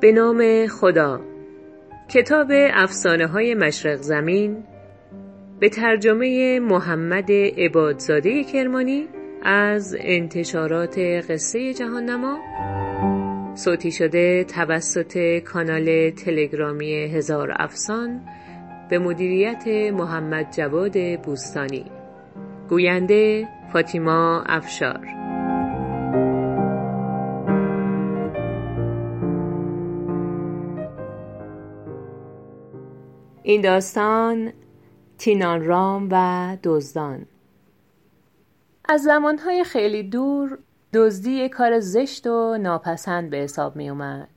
به نام خدا. کتاب افسانه های مشرق زمین به ترجمه محمد عبادزاده کرمانی از انتشارات قصه جهان نما صوتی شده توسط کانال تلگرامی هزار افسان به مدیریت محمد جواد بوستانی. گوینده فاطیما افشار. این داستان تینان رام و دزدان. از زمانهای خیلی دور دزدی کار زشت و ناپسند به حساب می اومد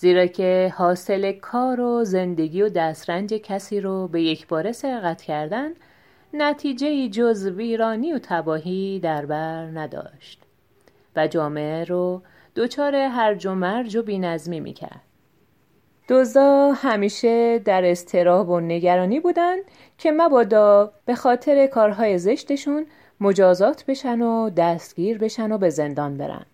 زیرا که حاصل کار و زندگی و دسترنج کسی رو به یک باره سرقت کردن نتیجه جز ویرانی و تباهی در بر نداشت. و جامعه رو دچار هرج و مرج و بینظمی می‌کرد. دزدا همیشه در استراب و نگرانی بودن که مبادا به خاطر کارهای زشتشون مجازات بشن و دستگیر بشن و به زندان برن.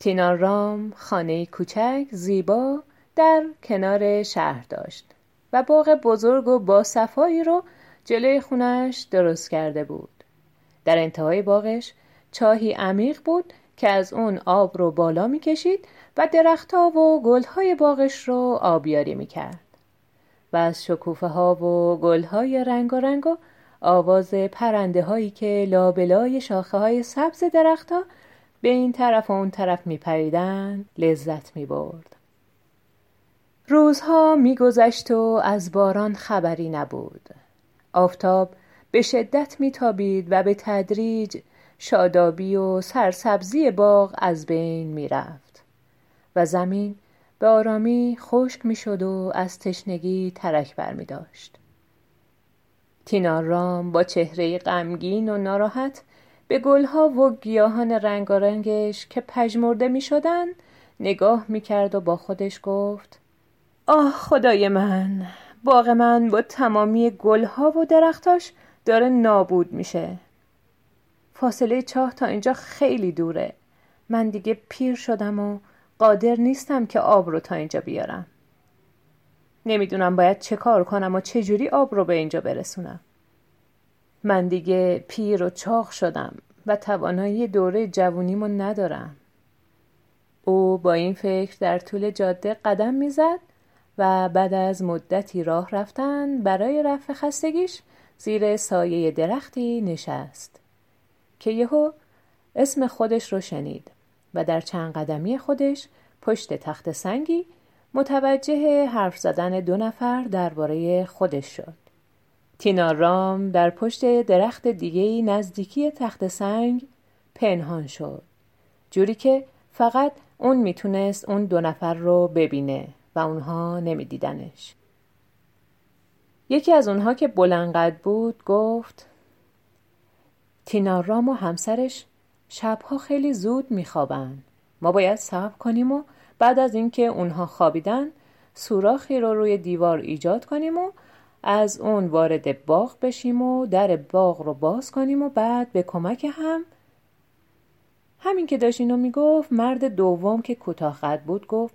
تینان رام خانه کوچک زیبا در کنار شهر داشت و باغ بزرگ و با صفایی رو جلوی خونش درست کرده بود. در انتهای باغش چاهی عمیق بود که از اون آب رو بالا می‌کشید و درختها و گلهای باغش رو آبیاری می‌کرد. و از شکوفه ها و گلهای رنگ و رنگ و آواز پرنده هایی که لابلای شاخه های سبز درختها به این طرف و اون طرف می پریدن لذت می برد. روزها میگذشت و از باران خبری نبود. آفتاب به شدت میتابید و به تدریج شادابی و سرسبزی باغ از بین می‌رفت و زمین به آرامی خشک می‌شد و از تشنگی ترک برمی داشت. تینار رام با چهره غمگین و ناراحت به گلها و گیاهان رنگارنگش که پژمرده می شدن نگاه می کرد و با خودش گفت آه خدای من باغ من با تمامی گلها و درختاش داره نابود میشه. فاصله چاه تا اینجا خیلی دوره. من دیگه پیر شدم و قادر نیستم که آب رو تا اینجا بیارم. نمی‌دونم باید چه کار کنم و چجوری آب رو به اینجا برسونم. من دیگه پیر و چاق شدم و توانایی دوره جوونیمو ندارم. او با این فکر در طول جاده قدم می‌زد و بعد از مدتی راه رفتن برای رفع خستگیش زیر سایه درختی نشست که یهو اسم خودش رو شنید و در چند قدمی خودش پشت تخت سنگی متوجه حرف زدن دو نفر درباره خودش شد. تینارام در پشت درخت دیگه نزدیکی تخت سنگ پنهان شد. جوری که فقط اون می‌تونست اون دو نفر رو ببینه و اونها نمیدیدنش. یکی از اونها که بلنقد بود گفت تینارام و همسرش شبها خیلی زود میخوابن. ما باید صبر کنیم و بعد از اینکه اونها خوابیدن سوراخی رو روی دیوار ایجاد کنیم و از اون وارد باغ بشیم و در باغ رو باز کنیم و بعد به کمک هم. همین که داشت اینو می‌گفت مرد دوم که کوتاه بود گفت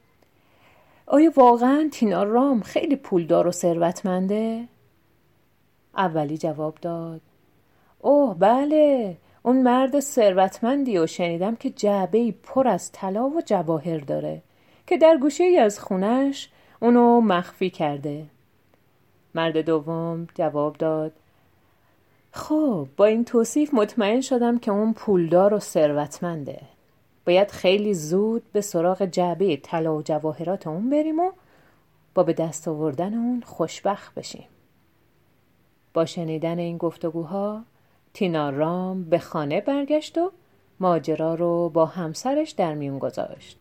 آیا واقعا تینا رام خیلی پولدار و ثروتمنده؟ اولی جواب داد اوه بله اون مرد ثروتمندی و شنیدم که جعبه پر از طلا و جواهر داره که در گوشه ای از خونش اونو مخفی کرده. مرد دوم جواب داد. خب با این توصیف مطمئن شدم که اون پولدار و ثروتمنده. باید خیلی زود به سراغ جعبه طلا و جواهرات اون بریم و با به دست آوردن اون خوشبخت بشیم. با شنیدن این گفتگوها تینا رام به خانه برگشت و ماجرا رو با همسرش در میون گذاشت.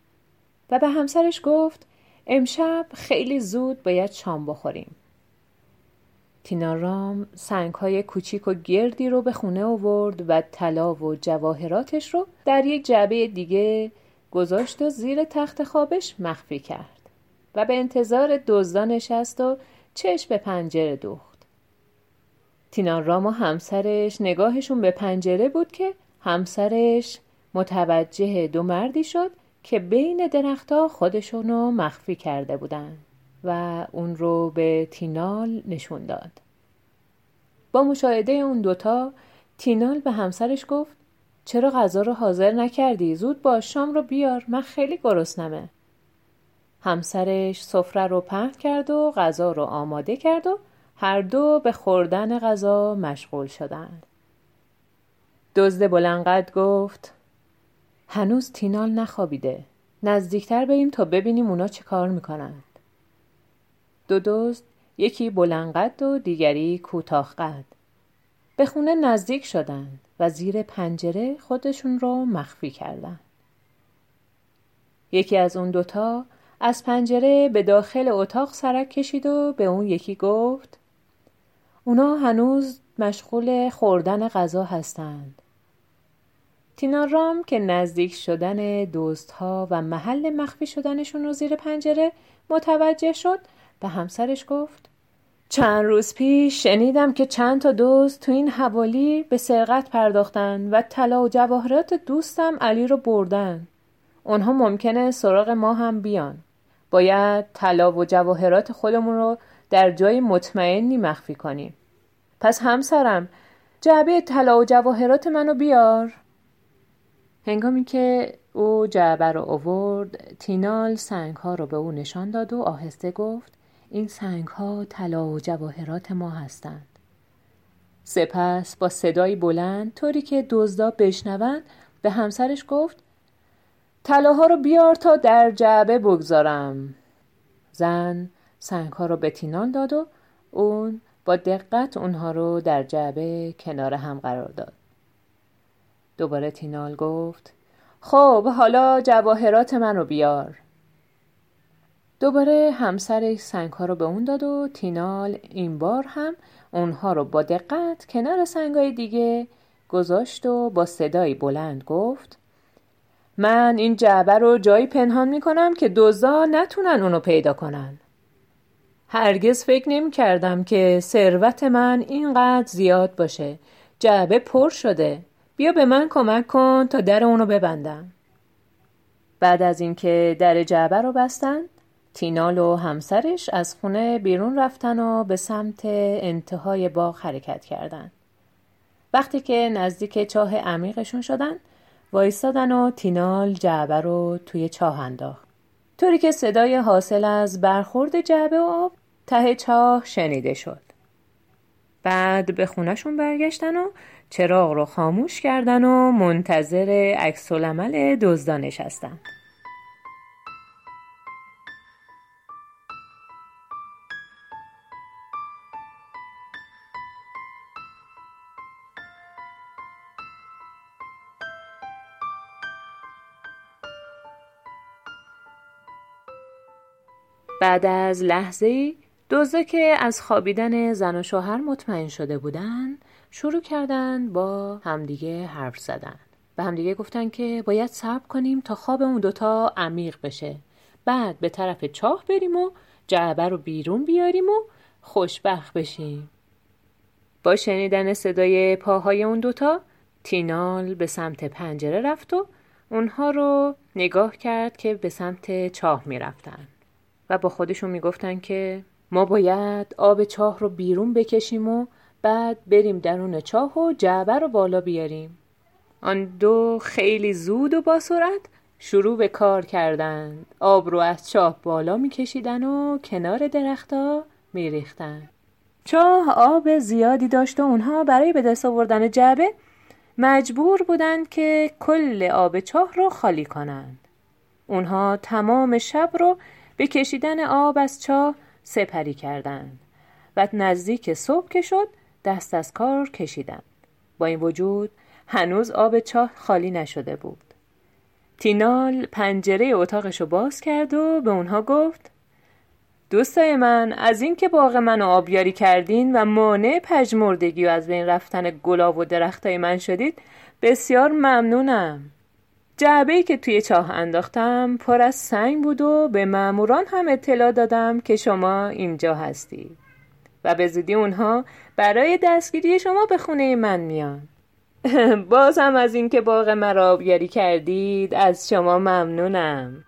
و به همسرش گفت امشب خیلی زود باید شام بخوریم. تینارام سنگ های کوچیک و گردی رو به خونه آورد و طلا و جواهراتش رو در یک جعبه دیگه گذاشت و زیر تخت خوابش مخفی کرد و به انتظار دزدان نشست و چشم به پنجره دوخت. تینارام و همسرش نگاهشون به پنجره بود که همسرش متوجه دو مردی شد که بین درختها خودشونو مخفی کرده بودن. و اون رو به تینال نشون داد. با مشاهده اون دوتا تینال به همسرش گفت چرا غذا رو حاضر نکردی؟ زود با شام رو بیار من خیلی گرسنمه. همسرش سفره رو پهن کرد و غذا رو آماده کرد و هر دو به خوردن غذا مشغول شدند. دزد بلنقد گفت هنوز تینال نخوابیده. نزدیکتر بریم تا ببینیم اونا چه کار می‌کنند دو دزد یکی بلنقد و دیگری کوتاه قد به خونه نزدیک شدند و زیر پنجره خودشون رو مخفی کردند. یکی از اون دوتا از پنجره به داخل اتاق سرک کشید و به اون یکی گفت اونا هنوز مشغول خوردن غذا هستند. تینارام که نزدیک شدن دوستها و محل مخفی شدنشون رو زیر پنجره متوجه شد به همسرش گفت چند روز پیش شنیدم که چند تا دوست تو این حوالی به سرقت پرداختن و طلا و جواهرات دوستم علی رو بردن. اونها ممکنه سراغ ما هم بیان. باید طلا و جواهرات خودمون رو در جای مطمئنی مخفی کنیم. پس همسرم جعبه طلا و جواهرات منو بیار. هنگامی که او جعبه رو آورد تینال سنگ ها رو به او نشان داد و آهسته گفت این سنگ ها طلا و جواهرات ما هستند. سپس با صدایی بلند طوری که دزدا بشنوند به همسرش گفت طلاها رو بیار تا در جعبه بگذارم. زن سنگ ها رو به تینال داد و اون با دقت اونها رو در جعبه کنار هم قرار داد. دوباره تینال گفت خب حالا جواهرات من رو بیار. دوباره همسر سنگ ها رو به اون داد و تینال این بار هم اونها رو با دقت کنار سنگ های دیگه گذاشت و با صدایی بلند گفت من این جعبه رو جایی پنهان می کنم که دوزا نتونن اونو پیدا کنن. هرگز فکر نمی کردم که ثروت من اینقدر زیاد باشه. جعبه پر شده. بیا به من کمک کن تا در اونو ببندم. بعد از اینکه در جعبه رو بستن تینال و همسرش از خونه بیرون رفتن و به سمت انتهای باغ حرکت کردند. وقتی که نزدیک چاه عمیقشون شدن وایستادن و تینال جعبه رو توی چاه انداخت. طوری که صدای حاصل از برخورد جعبه و آب ته چاه شنیده شد. بعد به خونشون برگشتن و چراغ رو خاموش کردن و منتظر عکس العمل دزدا نشستن. بعد از لحظه دوزه که از خوابیدن زن و شوهر مطمئن شده بودن شروع کردن با همدیگه حرف زدن. به همدیگه گفتن که باید صبر کنیم تا خواب اون دوتا عمیق بشه. بعد به طرف چاه بریم و جعبه رو بیرون بیاریم و خوشبخت بشیم. با شنیدن صدای پاهای اون دوتا تینال به سمت پنجره رفت و اونها رو نگاه کرد که به سمت چاه می‌رفتن. و با خودشون می‌گفتن که ما باید آب چاه رو بیرون بکشیم و بعد بریم درون چاه و جعبه رو بالا بیاریم. آن دو خیلی زود و با سرعت شروع به کار کردند. آب رو از چاه بالا میکشیدن و کنار درختها میریختن. چاه آب زیادی داشت و اونها برای به دست آوردن جعبه مجبور بودند که کل آب چاه رو خالی کنند. اونها تمام شب رو به کشیدن آب از چاه سپری کردند و نزدیک صبح که شد دست از کار کشیدند. با این وجود هنوز آب چاه خالی نشده بود. تینال پنجره اتاقش رو باز کرد و به اونها گفت دوستای من از اینکه باغ منو آبیاری کردین و مانع پژمردگی و از بین رفتن گلاب و درختای من شدید بسیار ممنونم. جعبه که توی چاه انداختم پر از سنگ بود و به ماموران هم اطلاع دادم که شما اینجا هستی. و به زودی اونها برای دستگیری شما به خونه من میان. باز هم از اینکه باغ مرا آبیاری کردید از شما ممنونم.